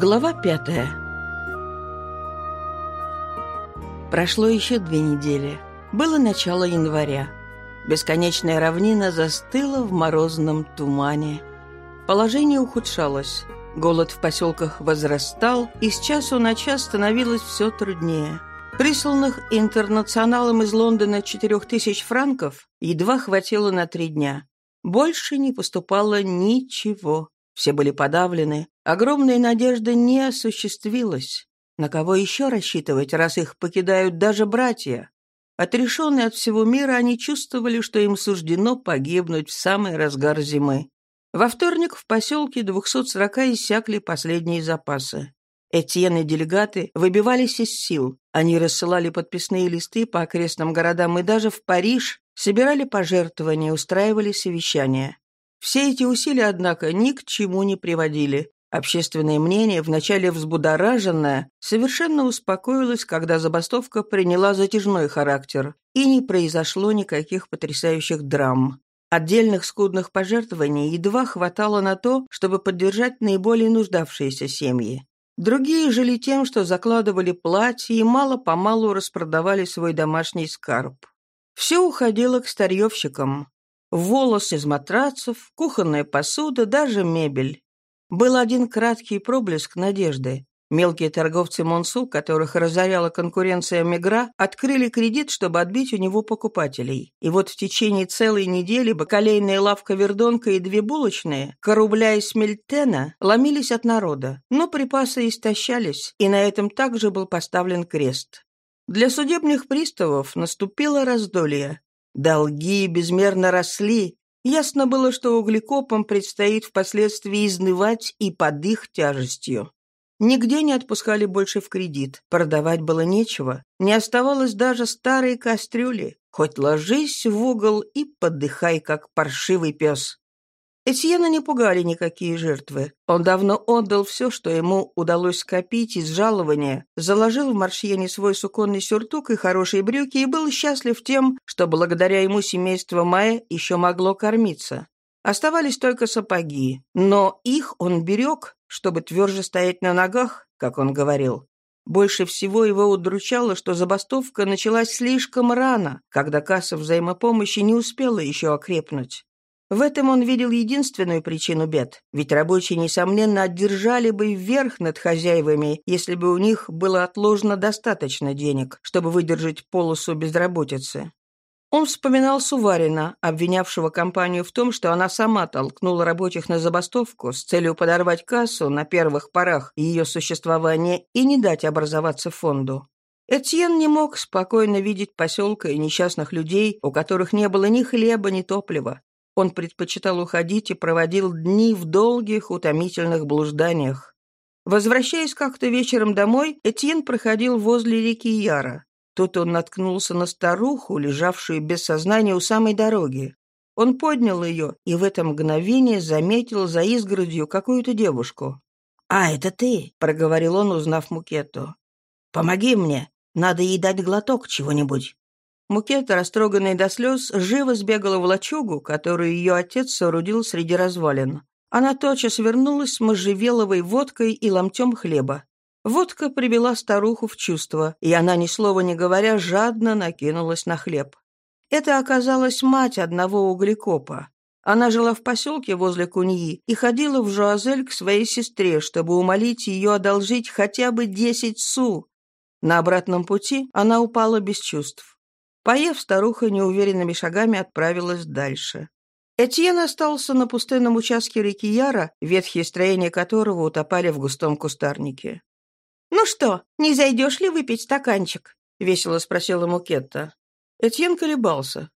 Глава пятая Прошло еще две недели. Было начало января. Бесконечная равнина застыла в морозном тумане. Положение ухудшалось. Голод в поселках возрастал, и с часу на час становилось все труднее. Присланных интернационалом из Лондона четырех тысяч франков едва хватило на три дня. Больше не поступало ничего. Все были подавлены. Огромная надежда не осуществилась. На кого еще рассчитывать, раз их покидают даже братья? Отрешенные от всего мира, они чувствовали, что им суждено погибнуть в самый разгар зимы. Во вторник в поселке 240 иссякли последние запасы. Этьен и делегаты выбивались из сил. Они рассылали подписные листы по окрестным городам и даже в Париж собирали пожертвования, устраивали совещания. Все эти усилия, однако, ни к чему не приводили. Общественное мнение, вначале взбудораженное, совершенно успокоилось, когда забастовка приняла затяжной характер, и не произошло никаких потрясающих драм. Отдельных скудных пожертвований едва хватало на то, чтобы поддержать наиболее нуждавшиеся семьи. Другие жили тем, что закладывали платья и мало-помалу распродавали свой домашний скарб. Все уходило к старьевщикам волос из матрацев, кухонная посуда, даже мебель. Был один краткий проблеск надежды. Мелкие торговцы Монсу, которых разоряла конкуренция Мегра, открыли кредит, чтобы отбить у него покупателей. И вот в течение целой недели бакалейная лавка Вердонка и две булочные, Корубля и Смельтена, ломились от народа. Но припасы истощались, и на этом также был поставлен крест. Для судебных приставов наступило раздолье. Долги безмерно росли. Ясно было, что углекопам предстоит впоследствии изнывать и под их тяжестью. Нигде не отпускали больше в кредит, продавать было нечего, не оставалось даже старой кастрюли. Хоть ложись в угол и подыхай, как паршивый пес. Этьена не пугали никакие жертвы. Он давно отдал все, что ему удалось скопить из жалования, заложил в маршьене свой суконный сюртук и хорошие брюки и был счастлив тем, что благодаря ему семейство Майя еще могло кормиться. Оставались только сапоги, но их он берег, чтобы тверже стоять на ногах, как он говорил. Больше всего его удручало, что забастовка началась слишком рано, когда касса взаимопомощи не успела еще окрепнуть. В этом он видел единственную причину бед, ведь рабочие, несомненно, одержали бы вверх над хозяевами, если бы у них было отложено достаточно денег, чтобы выдержать полосу безработицы. Он вспоминал Суварина, обвинявшего компанию в том, что она сама толкнула рабочих на забастовку с целью подорвать кассу на первых порах ее существования и не дать образоваться фонду. Этьен не мог спокойно видеть поселка и несчастных людей, у которых не было ни хлеба, ни топлива. Он предпочитал уходить и проводил дни в долгих, утомительных блужданиях. Возвращаясь как-то вечером домой, Этьен проходил возле реки Яра. Тут он наткнулся на старуху, лежавшую без сознания у самой дороги. Он поднял ее и в это мгновение заметил за изгородью какую-то девушку. «А, это ты!» — проговорил он, узнав Мукету. «Помоги мне, надо ей дать глоток чего-нибудь». Мукета, растроганная до слез, живо сбегала в лачугу, которую ее отец соорудил среди развалин. Она тотчас вернулась с можжевеловой водкой и ломтем хлеба. Водка привела старуху в чувство, и она, ни слова не говоря, жадно накинулась на хлеб. Это оказалась мать одного углекопа. Она жила в поселке возле Куньи и ходила в Жуазель к своей сестре, чтобы умолить ее одолжить хотя бы десять су. На обратном пути она упала без чувств. Поев, старуха неуверенными шагами отправилась дальше. Этьен остался на пустынном участке реки Яра, ветхие строения которого утопали в густом кустарнике. «Ну что, не зайдешь ли выпить стаканчик?» — весело спросила Мукетта. Этьен колебался.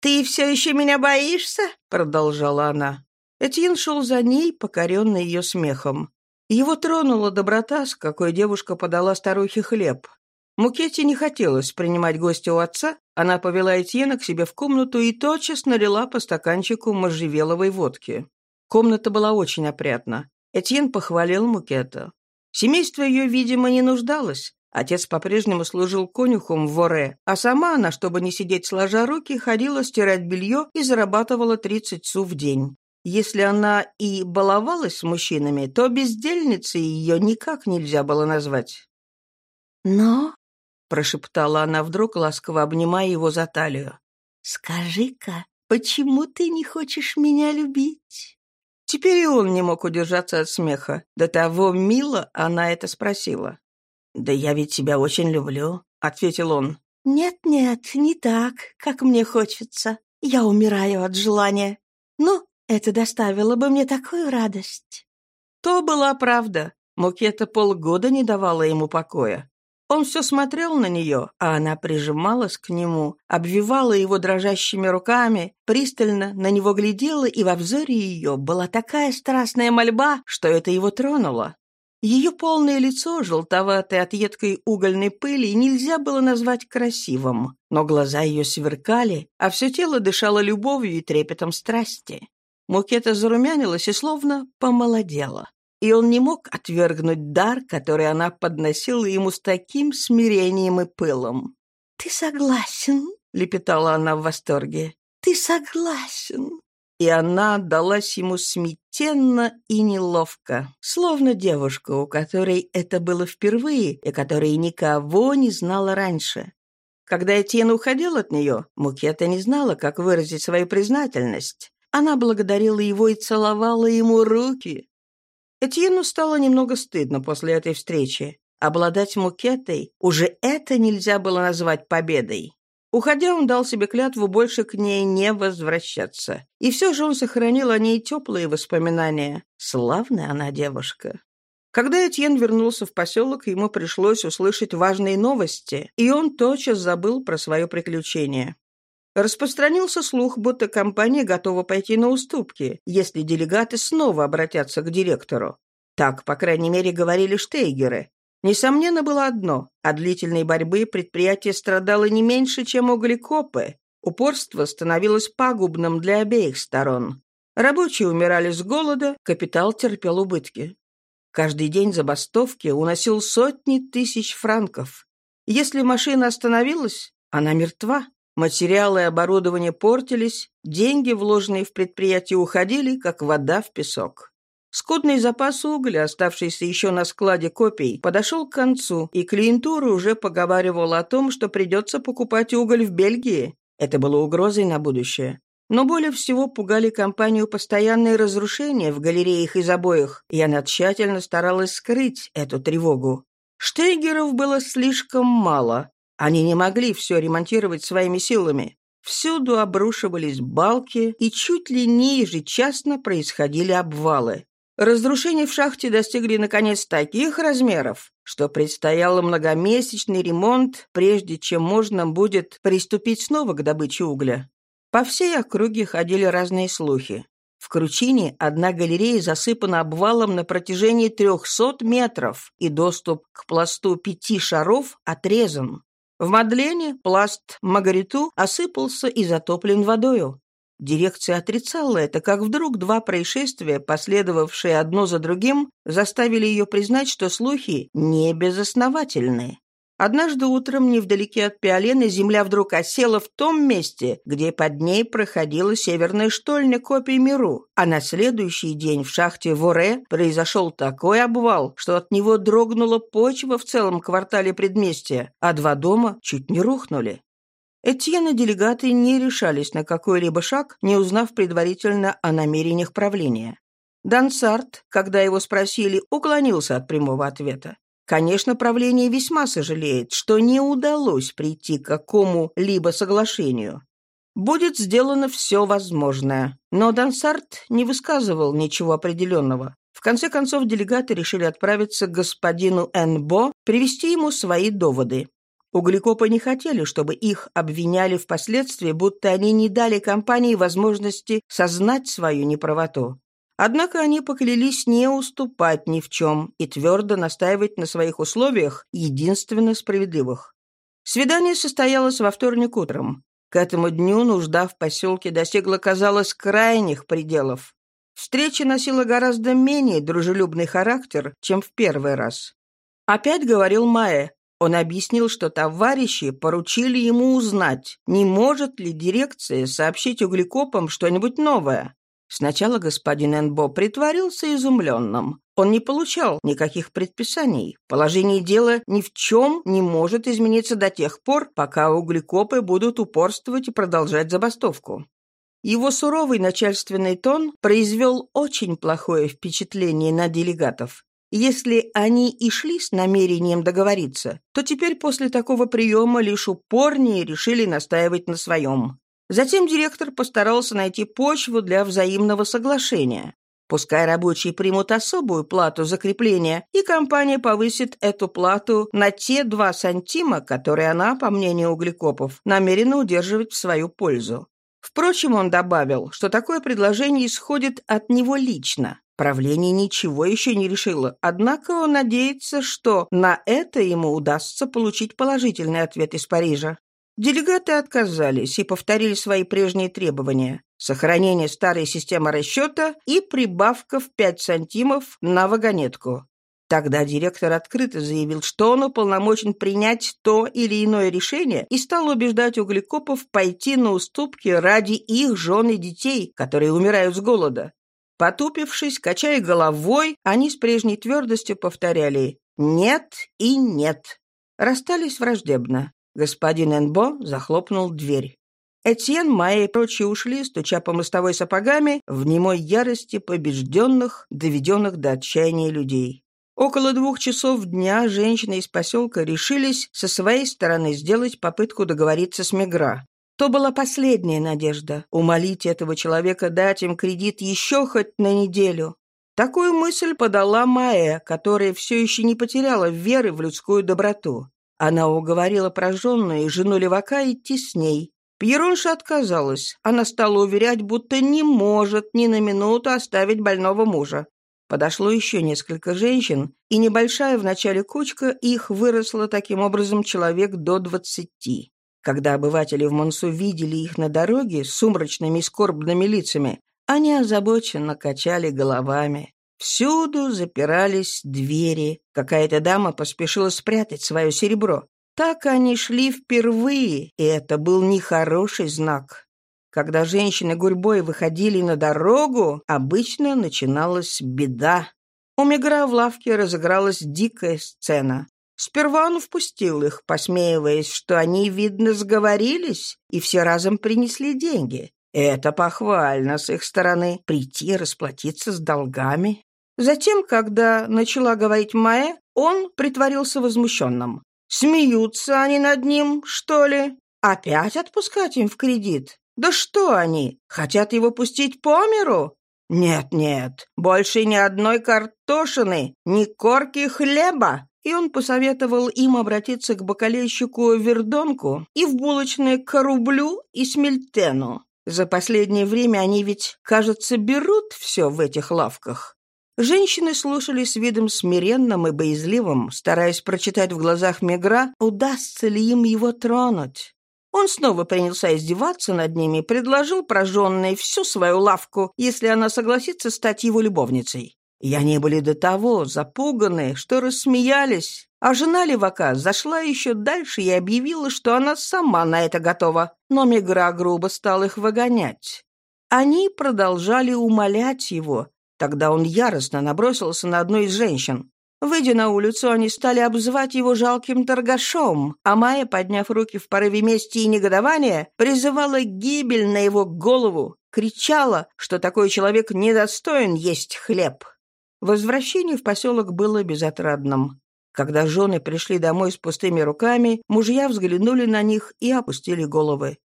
«Ты все еще меня боишься?» — продолжала она. Этьен шел за ней, покоренный ее смехом. Его тронула доброта, с какой девушка подала старухе хлеб. Мукете не хотелось принимать гостя у отца, она повела Этьена к себе в комнату и тотчас налила по стаканчику можжевеловой водки. Комната была очень опрятна. Этьен похвалил Мукета. Семейство ее, видимо, не нуждалось. Отец по-прежнему служил конюхом в Воре, а сама она, чтобы не сидеть сложа руки, ходила стирать белье и зарабатывала 30 су в день. Если она и баловалась с мужчинами, то бездельницей ее никак нельзя было назвать. «Но», — прошептала она вдруг, ласково обнимая его за талию, — «скажи-ка, почему ты не хочешь меня любить?» Теперь и он не мог удержаться от смеха. До того мило она это спросила. «Да я ведь тебя очень люблю», — ответил он. «Нет-нет, не так, как мне хочется. Я умираю от желания. Ну, это доставило бы мне такую радость». То была правда. Мукета полгода не давала ему покоя. Он все смотрел на нее, а она прижималась к нему, обвивала его дрожащими руками, пристально на него глядела, и во взоре ее была такая страстная мольба, что это его тронуло. Ее полное лицо, желтоватое от едкой угольной пыли, нельзя было назвать красивым, но глаза ее сверкали, а все тело дышало любовью и трепетом страсти. Мукета зарумянилась и словно помолодела. И он не мог отвергнуть дар, который она подносила ему с таким смирением и пылом. «Ты согласен?» — лепетала она в восторге. «Ты согласен?» и она отдалась ему смятенно и неловко, словно девушка, у которой это было впервые и которая никого не знала раньше. Когда Этьен уходил от нее, Мукета не знала, как выразить свою признательность. Она благодарила его и целовала ему руки. Этьену стало немного стыдно после этой встречи. Обладать Мукетой уже это нельзя было назвать победой. Уходя, он дал себе клятву больше к ней не возвращаться. И все же он сохранил о ней теплые воспоминания. Славная она девушка. Когда Этьен вернулся в поселок, ему пришлось услышать важные новости, и он тотчас забыл про свое приключение. Распространился слух, будто компания готова пойти на уступки, если делегаты снова обратятся к директору. Так, по крайней мере, говорили штейгеры, Несомненно было одно – от длительной борьбы предприятие страдало не меньше, чем углекопы. Упорство становилось пагубным для обеих сторон. Рабочие умирали с голода, капитал терпел убытки. Каждый день забастовки уносил сотни тысяч франков. Если машина остановилась, она мертва. Материалы и оборудование портились, деньги, вложенные в предприятие, уходили, как вода в песок. Скудный запас угля, оставшийся еще на складе копий, подошел к концу, и клиентура уже поговаривала о том, что придется покупать уголь в Бельгии. Это было угрозой на будущее. Но более всего пугали компанию постоянные разрушения в галереях и забоях, и она тщательно старалась скрыть эту тревогу. Штейгеров было слишком мало. Они не могли все ремонтировать своими силами. Всюду обрушивались балки, и чуть ли не ежечасно происходили обвалы. Разрушения в шахте достигли, наконец, таких размеров, что предстоял многомесячный ремонт, прежде чем можно будет приступить снова к добыче угля. По всей округе ходили разные слухи. В Кручине одна галерея засыпана обвалом на протяжении 300 метров, и доступ к пласту пяти шаров отрезан. В Мадлене пласт Магариту осыпался и затоплен водою. Дирекция отрицала это, как вдруг два происшествия, последовавшие одно за другим, заставили ее признать, что слухи не безосновательны. Однажды утром, невдалеке от Пиолены, земля вдруг осела в том месте, где под ней проходила северная штольня копий Миру, а на следующий день в шахте Воре произошел такой обвал, что от него дрогнула почва в целом квартале предместья, а два дома чуть не рухнули. Этьен делегаты не решались на какой-либо шаг, не узнав предварительно о намерениях правления. Дансарт, когда его спросили, уклонился от прямого ответа. Конечно, правление весьма сожалеет, что не удалось прийти к какому-либо соглашению. Будет сделано все возможное. Но Дансарт не высказывал ничего определенного. В конце концов, делегаты решили отправиться к господину Энбо, привести ему свои доводы. Углекопы не хотели, чтобы их обвиняли впоследствии, будто они не дали компании возможности сознать свою неправоту. Однако они поклялись не уступать ни в чем и твердо настаивать на своих условиях, единственно справедливых. Свидание состоялось во вторник утром. К этому дню нужда в поселке достигла, казалось, крайних пределов. Встреча носила гораздо менее дружелюбный характер, чем в первый раз. Опять говорил Майя, он объяснил, что товарищи поручили ему узнать, не может ли дирекция сообщить углекопам что-нибудь новое. Сначала господин Энбо притворился изумленным. Он не получал никаких предписаний. Положение дела ни в чем не может измениться до тех пор, пока углекопы будут упорствовать и продолжать забастовку. Его суровый начальственный тон произвел очень плохое впечатление на делегатов. Если они и шли с намерением договориться, то теперь после такого приема лишь упорнее решили настаивать на своем. Затем директор постарался найти почву для взаимного соглашения. Пускай рабочие примут особую плату закрепления, и компания повысит эту плату на те два сантима, которые она, по мнению углекопов, намерена удерживать в свою пользу. Впрочем, он добавил, что такое предложение исходит от него лично. Правление ничего еще не решило, однако он надеется, что на это ему удастся получить положительный ответ из Парижа. Делегаты отказались и повторили свои прежние требования. Сохранение старой системы расчета и прибавка в 5 сантимов на вагонетку. Тогда директор открыто заявил, что он уполномочен принять то или иное решение и стал убеждать углекопов пойти на уступки ради их жен и детей, которые умирают с голода. Потупившись, качая головой, они с прежней твердостью повторяли «нет» и «нет». Расстались враждебно. Господин Энбо захлопнул дверь. Этьен, Майя и прочие ушли, стуча по мостовой сапогами, в немой ярости побежденных, доведенных до отчаяния людей. Около двух часов дня женщины из поселка решились со своей стороны сделать попытку договориться с Мегра. То была последняя надежда — умолить этого человека дать им кредит еще хоть на неделю. Такую мысль подала Майя, которая все еще не потеряла веры в людскую доброту. Она уговорила прожженную жену левака идти с ней. Пьеронша отказалась. Она стала уверять, будто не может ни на минуту оставить больного мужа. Подошло еще несколько женщин, и небольшая в начале кучка их выросла таким образом человек до двадцати. Когда обыватели в Монсу видели их на дороге с сумрачными и скорбными лицами, они озабоченно качали головами. Всюду запирались двери. Какая-то дама поспешила спрятать свое серебро. Так они шли впервые, и это был нехороший знак. Когда женщины гурьбой выходили на дорогу, обычно начиналась беда. У Мегра в лавке разыгралась дикая сцена. Сперва он впустил их, посмеиваясь, что они, видно, сговорились, и все разом принесли деньги. Это похвально с их стороны — прийти расплатиться с долгами. Затем, когда начала говорить Майя, он притворился возмущенным. Смеются они над ним, что ли? Опять отпускать им в кредит? Да что они, хотят его пустить по миру? Нет-нет, больше ни одной картошины, ни корки хлеба. И он посоветовал им обратиться к бакалейщику Вердонку и в булочные к и смельтену. За последнее время они ведь, кажется, берут все в этих лавках. Женщины слушали с видом смиренным и боязливым, стараясь прочитать в глазах Мегра, удастся ли им его тронуть. Он снова принялся издеваться над ними предложил прожженной всю свою лавку, если она согласится стать его любовницей. И они были до того запуганы, что рассмеялись, а жена левака зашла еще дальше и объявила, что она сама на это готова, но Мегра грубо стал их выгонять. Они продолжали умолять его, Тогда он яростно набросился на одну из женщин. Выйдя на улицу, они стали обзывать его жалким торгашом, а Майя, подняв руки в порыве мести и негодования, призывала гибель на его голову, кричала, что такой человек недостоин есть хлеб. Возвращение в поселок было безотрадным. Когда жены пришли домой с пустыми руками, мужья взглянули на них и опустили головы.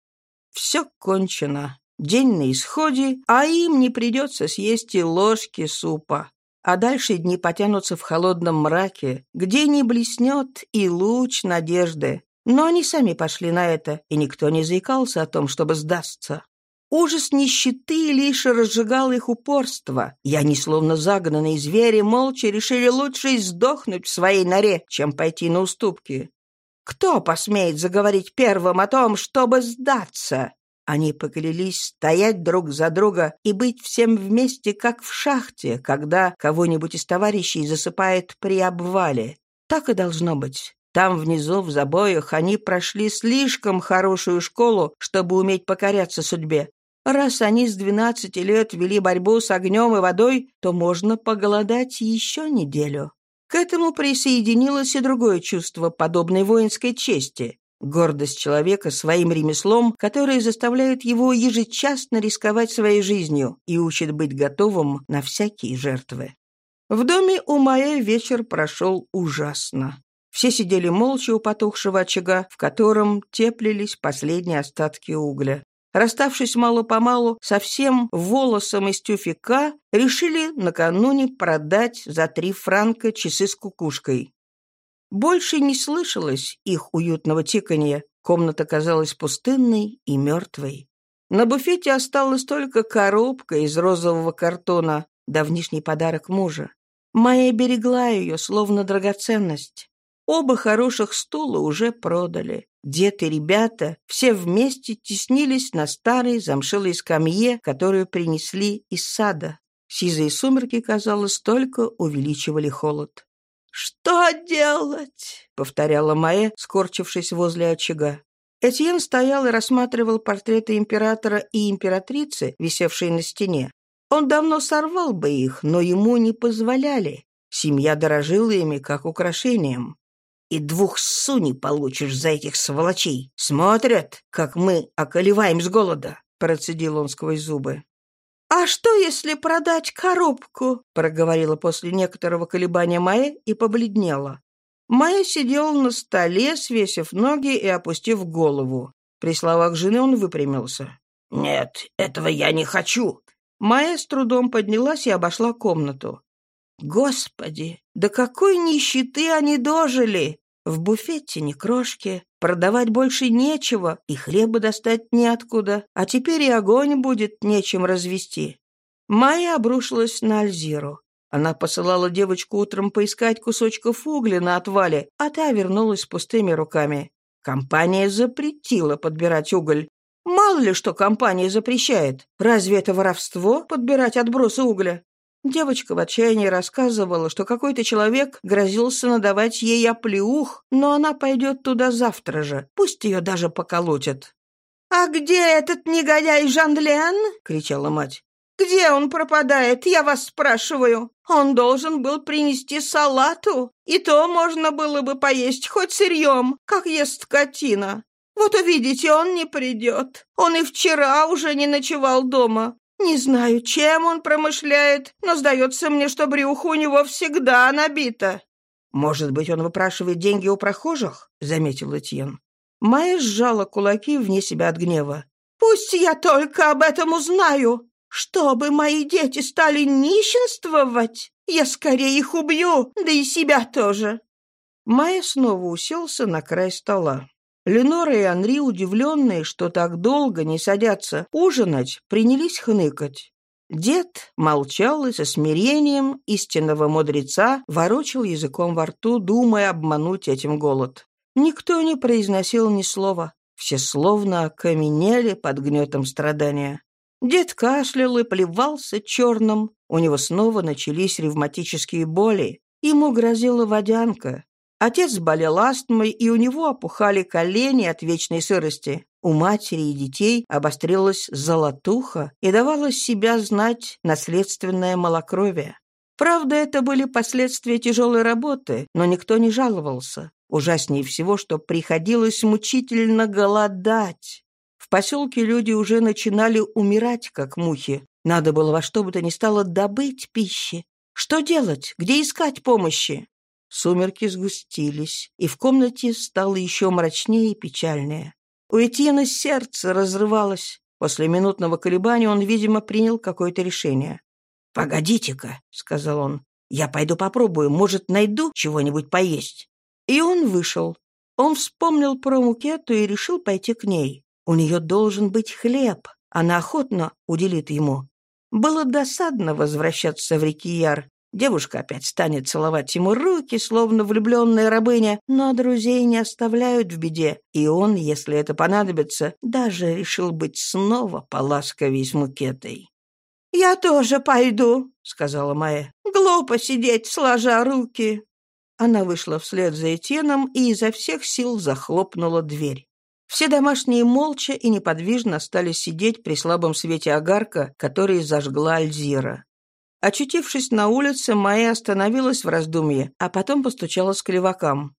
«Все кончено. День на исходе, а им не придется съесть и ложки супа. А дальше дни потянутся в холодном мраке, где не блеснет и луч надежды. Но они сами пошли на это, и никто не заикался о том, чтобы сдастся. Ужас нищеты лишь разжигал их упорство, и они, словно загнанные звери, молча решили лучше сдохнуть в своей норе, чем пойти на уступки. Кто посмеет заговорить первым о том, чтобы сдаться? Они поклялись стоять друг за друга и быть всем вместе, как в шахте, когда кого-нибудь из товарищей засыпает при обвале. Так и должно быть. Там внизу, в забоях, они прошли слишком хорошую школу, чтобы уметь покоряться судьбе. Раз они с 12 лет вели борьбу с огнем и водой, то можно поголодать еще неделю. К этому присоединилось и другое чувство подобной воинской чести – гордость человека своим ремеслом, которое заставляет его ежечасно рисковать своей жизнью и учит быть готовым на всякие жертвы. В доме у Майя вечер прошел ужасно. Все сидели молча у потухшего очага, в котором теплились последние остатки угля. Расставшись мало-помалу со всем волосом из тюфика, решили накануне продать за три франка часы с кукушкой. Больше не слышалось их уютного тиканья, комната казалась пустынной и мертвой. На буфете осталась только коробка из розового картона, давнишний подарок мужа. Майя берегла ее, словно драгоценность. Оба хороших стула уже продали. Дед и ребята все вместе теснились на старой замшилой скамье, которую принесли из сада. Сизые сумерки, казалось, только увеличивали холод. «Что делать?» — повторяла Майя, скорчившись возле очага. Этьен стоял и рассматривал портреты императора и императрицы, висевшие на стене. Он давно сорвал бы их, но ему не позволяли. Семья дорожила ими как украшением и двух суни получишь за этих сволочей. Смотрят, как мы околеваем с голода», — процедил он сквозь зубы. «А что, если продать коробку?» — проговорила после некоторого колебания Майя и побледнела. Майя сидела на столе, свесив ноги и опустив голову. При словах жены он выпрямился. «Нет, этого я не хочу». Майя с трудом поднялась и обошла комнату. «Господи, до какой нищеты они дожили! В буфете ни крошки, продавать больше нечего, и хлеба достать неоткуда, а теперь и огонь будет нечем развести. Майя обрушилась на Альзиру. Она посылала девочку утром поискать кусочков угля на отвале, а та вернулась пустыми руками. Компания запретила подбирать уголь. Мало ли что компания запрещает. Разве это воровство — подбирать отбросы угля? Девочка в отчаянии рассказывала, что какой-то человек грозился надавать ей оплеух, но она пойдет туда завтра же. Пусть ее даже поколотят. «А где этот негодяй Жандлен?» — кричала мать. «Где он пропадает, я вас спрашиваю? Он должен был принести салату, и то можно было бы поесть хоть сырьем, как ест скотина. Вот увидите, он не придет. Он и вчера уже не ночевал дома. Не знаю, чем он промышляет, но сдается мне, что брюхо у него всегда набито». «Может быть, он выпрашивает деньги у прохожих?» — заметил Этьен. Майя сжала кулаки вне себя от гнева. «Пусть я только об этом узнаю. Чтобы мои дети стали нищенствовать, я скорее их убью, да и себя тоже». Майя снова уселся на край стола. Ленора и Анри, удивленные, что так долго не садятся ужинать, принялись хныкать. Дед молчал и со смирением истинного мудреца ворочил языком во рту, думая обмануть этим голод. Никто не произносил ни слова. Все словно окаменели под гнетом страдания. Дед кашлял и плевался черным. У него снова начались ревматические боли. Ему грозила водянка. Отец болел астмой, и у него опухали колени от вечной сырости. У матери и детей обострилась золотуха и давала себя знать наследственное малокровие. Правда, это были последствия тяжелой работы, но никто не жаловался. Ужаснее всего, что приходилось мучительно голодать. В поселке люди уже начинали умирать, как мухи. Надо было во что бы то ни стало добыть пищи. Что делать? Где искать помощи? Сумерки сгустились, и в комнате стало еще мрачнее и печальнее. У Этьена сердце разрывалось. После минутного колебания он, видимо, принял какое-то решение. «Погодите-ка», — сказал он, — «я пойду попробую, может, найду чего-нибудь поесть». И он вышел. Он вспомнил про Мукету и решил пойти к ней. У нее должен быть хлеб, она охотно уделит ему. Было досадно возвращаться в Рикияр, Девушка опять станет целовать ему руки, словно влюбленная рабыня, но друзей не оставляют в беде, и он, если это понадобится, даже решил быть снова поласковей с Мукетой. «Я тоже пойду», — сказала Майя. «Глупо сидеть, сложа руки». Она вышла вслед за Этьеном и изо всех сил захлопнула дверь. Все домашние молча и неподвижно стали сидеть при слабом свете огарка, который зажгла Альзира. Очутившись на улице, Майя остановилась в раздумье, а потом постучалась к левакам.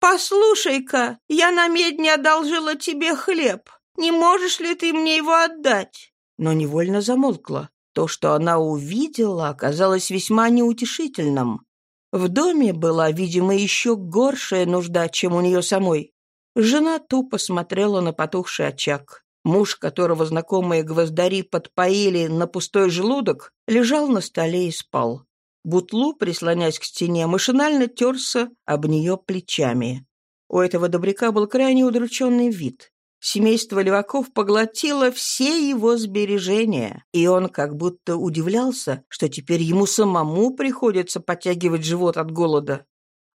«Послушай-ка, я на медне одолжила тебе хлеб. Не можешь ли ты мне его отдать?» Но невольно замолкла. То, что она увидела, оказалось весьма неутешительным. В доме была, видимо, еще горшая нужда, чем у нее самой. Жена тупо смотрела на потухший очаг. Муж, которого знакомые гвоздари подпоили на пустой желудок, лежал на столе и спал. Бутлу, прислонясь к стене, машинально терся об нее плечами. У этого добряка был крайне удрученный вид. Семейство леваков поглотило все его сбережения, и он как будто удивлялся, что теперь ему самому приходится подтягивать живот от голода.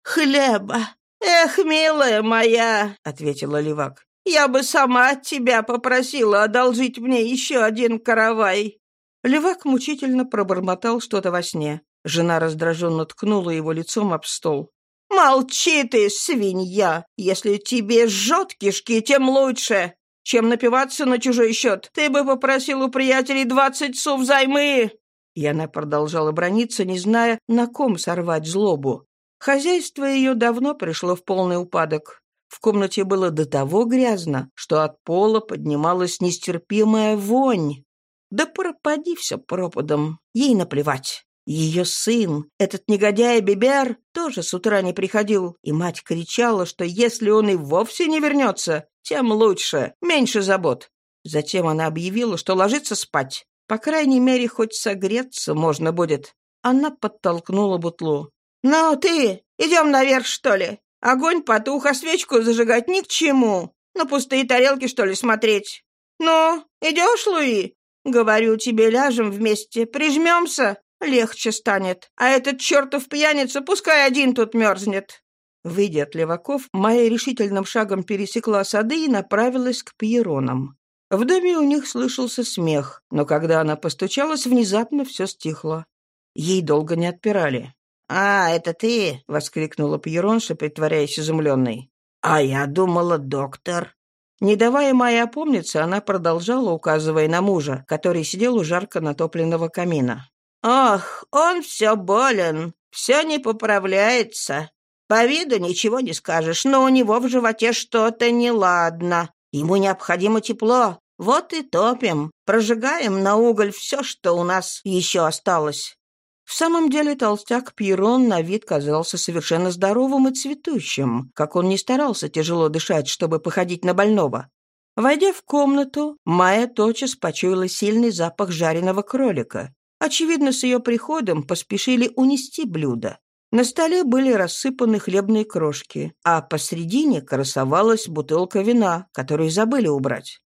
«Хлеба! Эх, милая моя!» — ответила левак. «Я бы сама от тебя попросила одолжить мне еще один каравай!» Левак мучительно пробормотал что-то во сне. Жена раздраженно ткнула его лицом об стол. «Молчи ты, свинья! Если тебе жжет кишки, тем лучше! Чем напиваться на чужой счет, ты бы попросил у приятелей двадцать су взаймы!» И она продолжала брониться, не зная, на ком сорвать злобу. Хозяйство ее давно пришло в полный упадок. В комнате было до того грязно, что от пола поднималась нестерпимая вонь. Да пропади все пропадом, ей наплевать. Ее сын, этот негодяй Бибер, тоже с утра не приходил, и мать кричала, что если он и вовсе не вернется, тем лучше, меньше забот. Затем она объявила, что ложится спать. По крайней мере, хоть согреться можно будет. Она подтолкнула бутлу. «Ну ты, идем наверх, что ли? Огонь потух, а свечку зажигать ни к чему. На пустые тарелки, что ли, смотреть? Ну, идешь, Луи? Говорю тебе, ляжем вместе, прижмемся, Легче станет. А этот чертов пьяница пускай один тут мерзнет». Выйдя от леваков, Майя решительным шагом пересекла сады и направилась к пьеронам. В доме у них слышался смех, но когда она постучалась, внезапно все стихло. Ей долго не отпирали. «А, это ты?» — воскликнула Пьеронша, притворяясь изумленной. «А я думала, доктор». Не давая Майе опомниться, она продолжала, указывая на мужа, который сидел у жарко натопленного камина. «Ох, он все болен, все не поправляется. По виду ничего не скажешь, но у него в животе что-то неладно. Ему необходимо тепло. Вот и топим, прожигаем на уголь все, что у нас еще осталось». В самом деле толстяк Пьерон на вид казался совершенно здоровым и цветущим, как он не старался тяжело дышать, чтобы походить на больного. Войдя в комнату, Майя тотчас почуяла сильный запах жареного кролика. Очевидно, с ее приходом поспешили унести блюдо. На столе были рассыпаны хлебные крошки, а посредине красовалась бутылка вина, которую забыли убрать.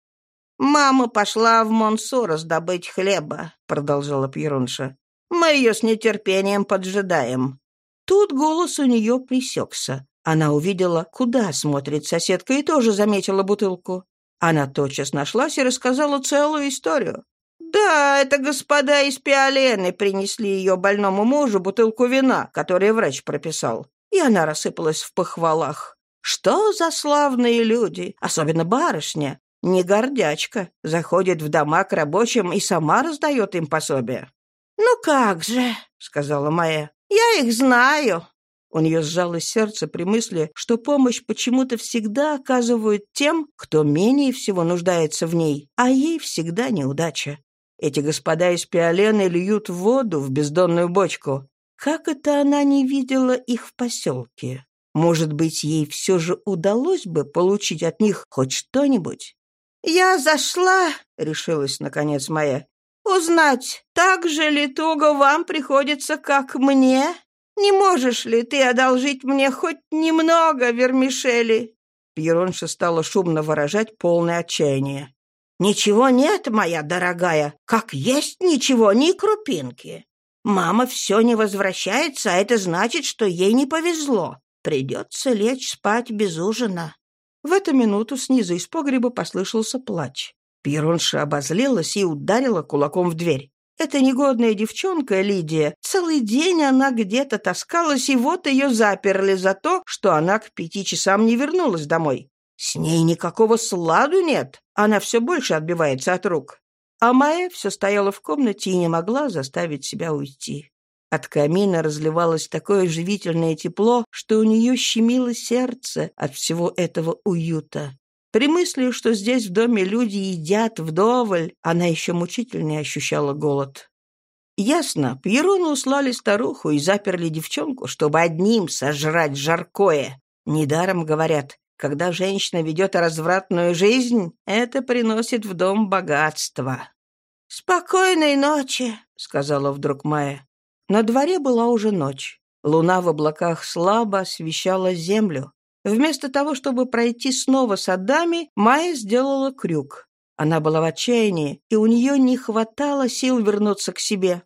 «Мама пошла в Монсо раздобыть хлеба», — продолжала Пьеронша. «Мы ее с нетерпением поджидаем». Тут голос у нее присекся. Она увидела, куда смотрит соседка, и тоже заметила бутылку. Она тотчас нашлась и рассказала целую историю. «Да, это господа из Пиолены принесли ее больному мужу бутылку вина, которую врач прописал». И она рассыпалась в похвалах. «Что за славные люди, особенно барышня, не гордячка, заходит в дома к рабочим и сама раздает им пособие». «Ну как же», — сказала Майя, — «я их знаю». У нее сжалось сердце при мысли, что помощь почему-то всегда оказывают тем, кто менее всего нуждается в ней, а ей всегда неудача. Эти господа из Пиолены льют воду в бездонную бочку. Как это она не видела их в поселке? Может быть, ей все же удалось бы получить от них хоть что-нибудь? «Я зашла», — решилась, наконец, моя, — «узнать, так же ли туго вам приходится, как мне? Не можешь ли ты одолжить мне хоть немного вермишели?» Пьеронша стала шумно выражать полное отчаяние. «Ничего нет, моя дорогая, как есть ничего, ни крупинки. Мама все не возвращается, а это значит, что ей не повезло. Придется лечь спать без ужина». В эту минуту снизу из погреба послышался плач. Пиронша обозлилась и ударила кулаком в дверь. Эта негодная девчонка, Лидия, целый день она где-то таскалась, и вот ее заперли за то, что она к пяти часам не вернулась домой. С ней никакого сладу нет. Она все больше отбивается от рук. А Майя все стояла в комнате и не могла заставить себя уйти. От камина разливалось такое живительное тепло, что у нее щемило сердце от всего этого уюта. При мысли, что здесь в доме люди едят вдоволь, она еще мучительнее ощущала голод. Ясно, Пьерону услали старуху и заперли девчонку, чтобы одним сожрать жаркое. Недаром говорят, когда женщина ведет развратную жизнь, это приносит в дом богатство. «Спокойной ночи», — сказала вдруг Майя. На дворе была уже ночь. Луна в облаках слабо освещала землю. Вместо того, чтобы пройти снова садами, Майя сделала крюк. Она была в отчаянии, и у нее не хватало сил вернуться к себе.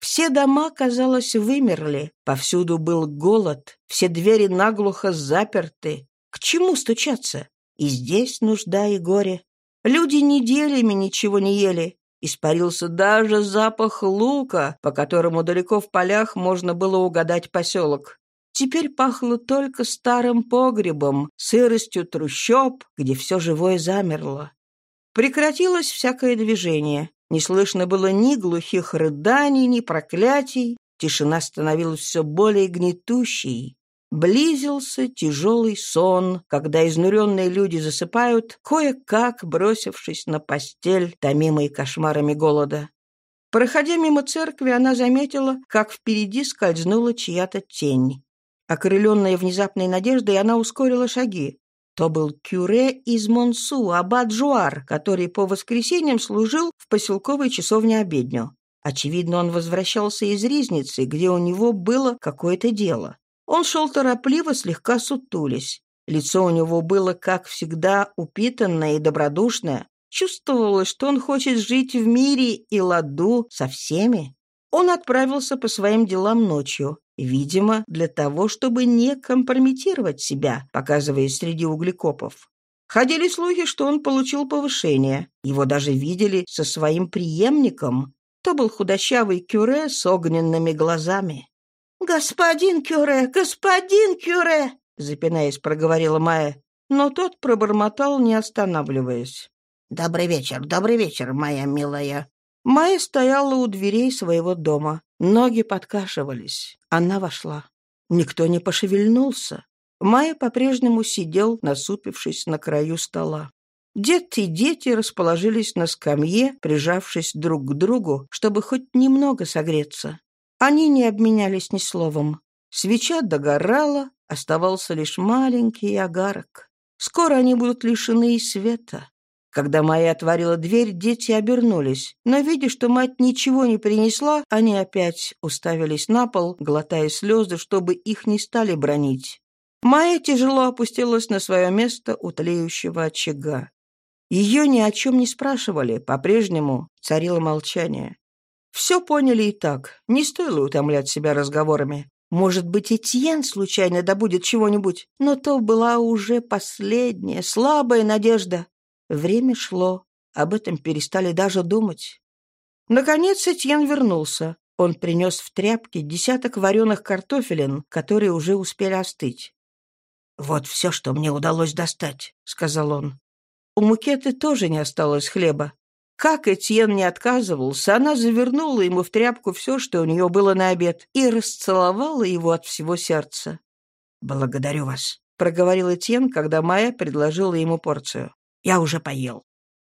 Все дома, казалось, вымерли, повсюду был голод, все двери наглухо заперты. К чему стучаться? И здесь нужда и горе. Люди неделями ничего не ели. Испарился даже запах лука, по которому далеко в полях можно было угадать поселок. Теперь пахло только старым погребом, сыростью трущоб, где все живое замерло. Прекратилось всякое движение. Не слышно было ни глухих рыданий, ни проклятий. Тишина становилась все более гнетущей. Близился тяжелый сон, когда изнуренные люди засыпают, кое-как бросившись на постель, томимой кошмарами голода. Проходя мимо церкви, она заметила, как впереди скользнула чья-то тень. Окрыленная внезапной надеждой, она ускорила шаги. То был кюре из Монсу, аббат Жуар, который по воскресеньям служил в поселковой часовне обедню. Очевидно, он возвращался из Ризницы, где у него было какое-то дело. Он шел торопливо, слегка сутулись. Лицо у него было, как всегда, упитанное и добродушное. Чувствовалось, что он хочет жить в мире и ладу со всеми. Он отправился по своим делам ночью, видимо, для того, чтобы не компрометировать себя, показываясь среди углекопов. Ходили слухи, что он получил повышение. Его даже видели со своим преемником. То был худощавый кюре с огненными глазами. «Господин Кюре! Господин Кюре!» запинаясь, проговорила Майя. Но тот пробормотал, не останавливаясь. «Добрый вечер, добрый вечер, моя милая». Майя стояла у дверей своего дома. Ноги подкашивались. Она вошла. Никто не пошевельнулся. Майя по-прежнему сидел, насупившись на краю стола. Дед и дети расположились на скамье, прижавшись друг к другу, чтобы хоть немного согреться. Они не обменялись ни словом. Свеча догорала, оставался лишь маленький огарок. Скоро они будут лишены и света. Когда Майя отворила дверь, дети обернулись, но, видя, что мать ничего не принесла, они опять уставились на пол, глотая слезы, чтобы их не стали бронить. Майя тяжело опустилась на свое место у тлеющего очага. Ее ни о чем не спрашивали, по-прежнему царило молчание. Все поняли и так, не стоило утомлять себя разговорами. Может быть, Этьен случайно добудет чего-нибудь, но то была уже последняя, слабая надежда. Время шло, об этом перестали даже думать. Наконец Этьен вернулся. Он принес в тряпке десяток вареных картофелин, которые уже успели остыть. «Вот все, что мне удалось достать», — сказал он. У Мукеты тоже не осталось хлеба. Как Этьен не отказывался, она завернула ему в тряпку все, что у нее было на обед, и расцеловала его от всего сердца. «Благодарю вас», — проговорил Этьен, когда Майя предложила ему порцию. «Я уже поел».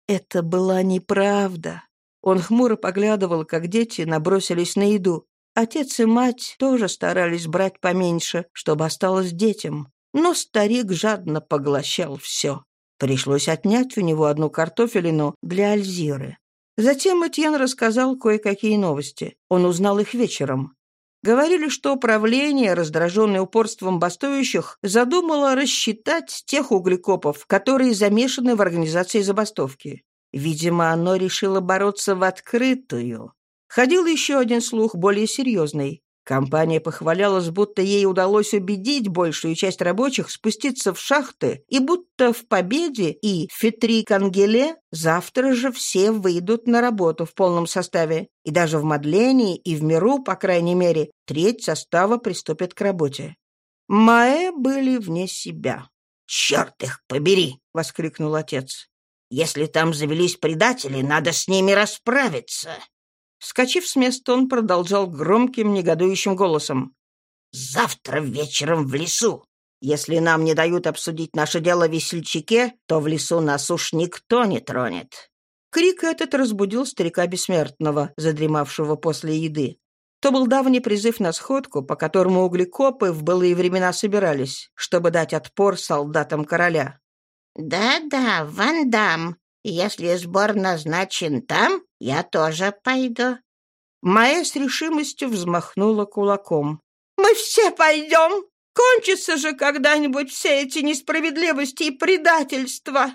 Это была неправда. Он хмуро поглядывал, как дети набросились на еду. Отец и мать тоже старались брать поменьше, чтобы осталось детям. Но старик жадно поглощал все. Пришлось отнять у него одну картофелину для Альзиры. Затем Этьен рассказал кое-какие новости. Он узнал их вечером. Говорили, что правление, раздраженное упорством бастующих, задумало рассчитать тех углекопов, которые замешаны в организации забастовки. Видимо, оно решило бороться в открытую. Ходил еще один слух, более серьезный. Компания похвалялась, будто ей удалось убедить большую часть рабочих спуститься в шахты, и будто в Победе и Фетри Кангеле завтра же все выйдут на работу в полном составе, и даже в Мадлении и в Миру, по крайней мере, треть состава приступит к работе. Маэ были вне себя. «Черт их побери!» — воскликнул отец. «Если там завелись предатели, надо с ними расправиться». Вскочив с места, он продолжал громким, негодующим голосом. «Завтра вечером в лесу. Если нам не дают обсудить наше дело в весельчаке, то в лесу нас уж никто не тронет». Крик этот разбудил старика бессмертного, задремавшего после еды. То был давний призыв на сходку, по которому углекопы в былые времена собирались, чтобы дать отпор солдатам короля. «Да-да, Вандам. Если сбор назначен там, я тоже пойду». Майя с решимостью взмахнула кулаком. «Мы все пойдем! Кончатся же когда-нибудь все эти несправедливости и предательства!»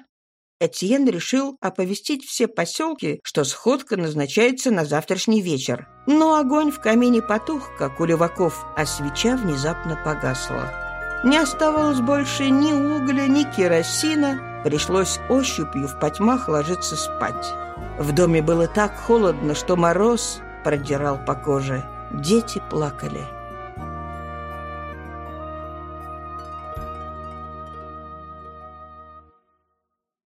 Этьен решил оповестить все поселки, что сходка назначается на завтрашний вечер. Но огонь в камине потух, как у леваков, а свеча внезапно погасла. Не оставалось больше ни угля, ни керосина. Пришлось ощупью в потьмах ложиться спать. В доме было так холодно, что мороз продирал по коже. Дети плакали.